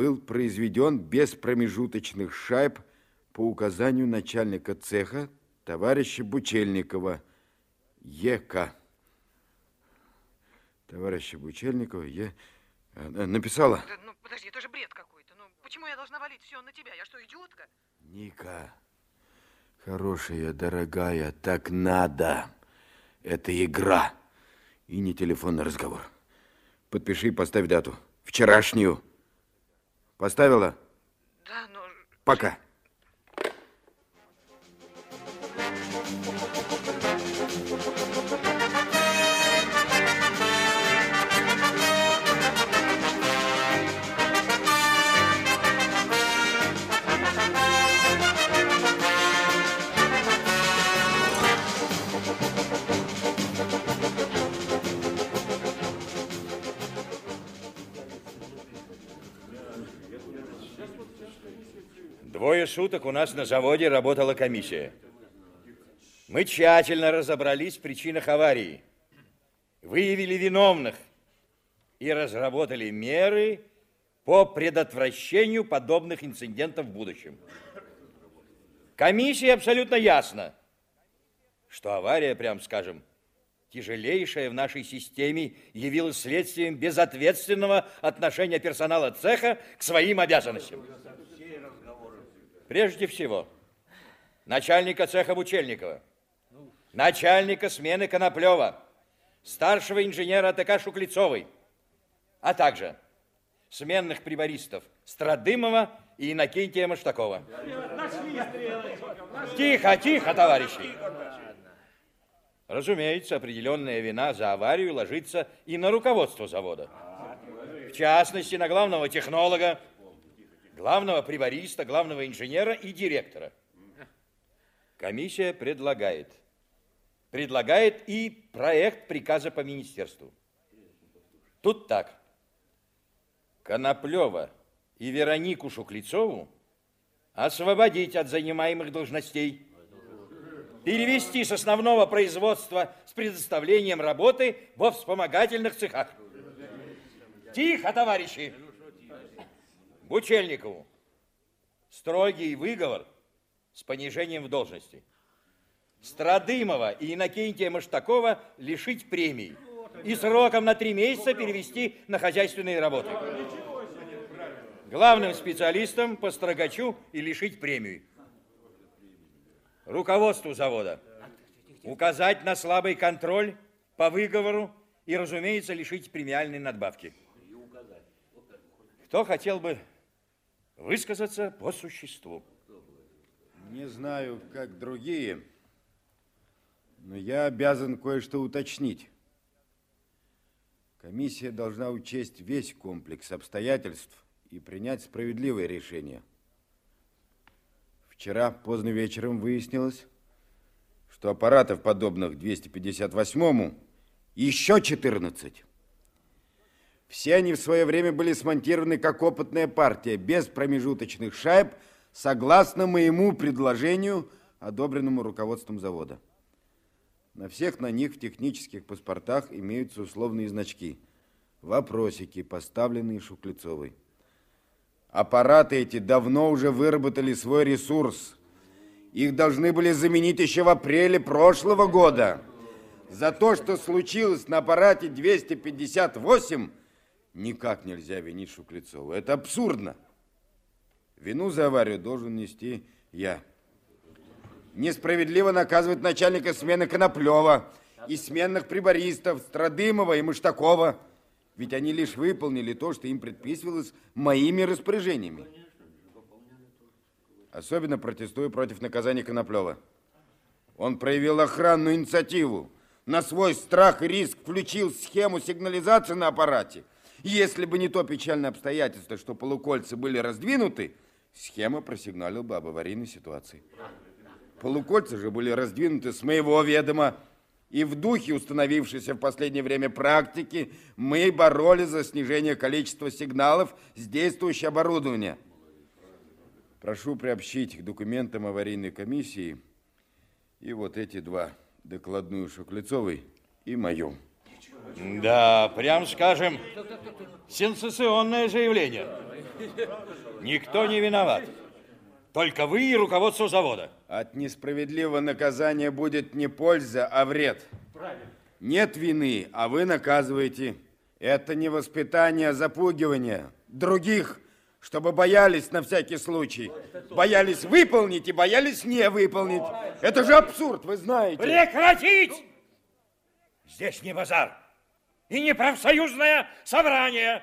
был произведен без промежуточных шайб по указанию начальника цеха товарища Бучельникова Е.К. Товарища Бучельникова Е. Написала? Да, ну, подожди, это же бред какой-то. Ну, почему я должна валить все на тебя? Я что, идиотка? Ника, хорошая, дорогая, так надо. Это игра и не телефонный разговор. Подпиши и поставь дату. Вчерашнюю. Поставила? Да, но... Пока. Двое суток у нас на заводе работала комиссия. Мы тщательно разобрались в причинах аварии, выявили виновных и разработали меры по предотвращению подобных инцидентов в будущем. Комиссии абсолютно ясно, что авария, прям скажем, тяжелейшая в нашей системе явилась следствием безответственного отношения персонала цеха к своим обязанностям. Прежде всего, начальника цеха Бучельникова, начальника смены Коноплева, старшего инженера АТК Шуклецовой, а также сменных прибористов Страдымова и Иннокентия Маштакова. Тихо, тихо, товарищи! Разумеется, определенная вина за аварию ложится и на руководство завода. В частности, на главного технолога, главного прибориста, главного инженера и директора. Комиссия предлагает. Предлагает и проект приказа по министерству. Тут так. Коноплева и Веронику Шуклецову освободить от занимаемых должностей, перевести с основного производства с предоставлением работы во вспомогательных цехах. Тихо, товарищи! Бучельникову строгий выговор с понижением в должности. Страдымова и Иннокентия Маштакова лишить премии и сроком на три месяца перевести на хозяйственные работы. Главным специалистом по строгачу и лишить премию. Руководству завода указать на слабый контроль по выговору и, разумеется, лишить премиальной надбавки. Кто хотел бы высказаться по существу. Не знаю, как другие, но я обязан кое-что уточнить. Комиссия должна учесть весь комплекс обстоятельств и принять справедливое решение. Вчера поздно вечером выяснилось, что аппаратов, подобных 258-му, еще 14. Все они в свое время были смонтированы как опытная партия, без промежуточных шайб, согласно моему предложению, одобренному руководством завода. На всех на них в технических паспортах имеются условные значки. Вопросики, поставленные Шуклецовой. Аппараты эти давно уже выработали свой ресурс. Их должны были заменить еще в апреле прошлого года. За то, что случилось на аппарате 258, никак нельзя винить Шуклецову. Это абсурдно. Вину за аварию должен нести я. Несправедливо наказывать начальника смены Коноплева и сменных прибористов Страдымова и Мыштакова. Ведь они лишь выполнили то, что им предписывалось моими распоряжениями. Особенно протестую против наказания Коноплева. Он проявил охранную инициативу. На свой страх и риск включил схему сигнализации на аппарате. Если бы не то печальное обстоятельство, что полукольца были раздвинуты, схема просигналила бы об аварийной ситуации. Полукольца же были раздвинуты с моего ведома, и в духе установившейся в последнее время практики мы боролись за снижение количества сигналов с действующего оборудования. Прошу приобщить к документам аварийной комиссии и вот эти два, докладную Шуклецовой и мою. Да, прям скажем, сенсационное заявление. Никто не виноват. Только вы и руководство завода. От несправедливого наказания будет не польза, а вред. Нет вины, а вы наказываете. Это не воспитание, а запугивание других, чтобы боялись на всякий случай. Боялись выполнить и боялись не выполнить. Это же абсурд, вы знаете. Прекратить! Здесь не базар и не профсоюзное собрание.